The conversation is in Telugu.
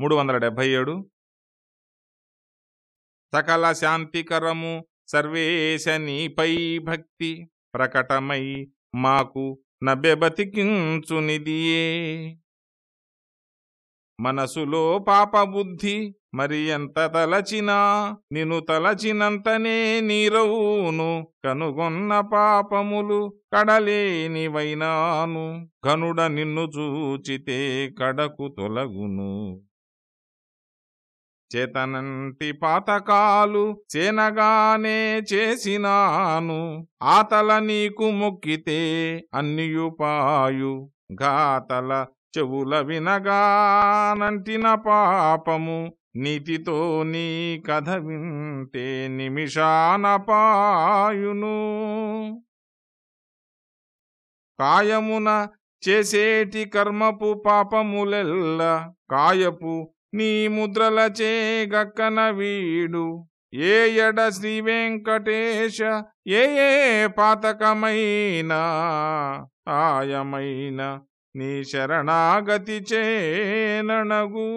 మూడు వందల డెబ్భై ఏడు. సకల శాంతికరము సర్వేశ నీపై భక్తి ప్రకటమై మాకు నబెబతికించునిదియే మనసులో పాపబుద్ధి మరి ఎంత తలచినా నిను తలచినంతనే నీరవును కనుగొన్న పాపములు కడలేనివైనాను. కనుడ నిన్ను చూచితే కడకు తొలగును. చేతనంటి పాతకాలు చేనగానే చేసినాను. ఆతల నీకు మొక్కితే అన్నియుపాయు ఘాతల చెవుల వినగానంటిన పాపము. నీతితో నీ కథ వింటే నిమిషాన పాయును. కాయమున చేసేటి కర్మపు పాపములెల్ల కాయపు నీ ముద్రలచే గక్కన వీడు. ఏ ఎడ శ్రీ వెంకటేశ ఏ ఏ పాతకమైన ఆయమైన నీ శరణాగతి చేననగు.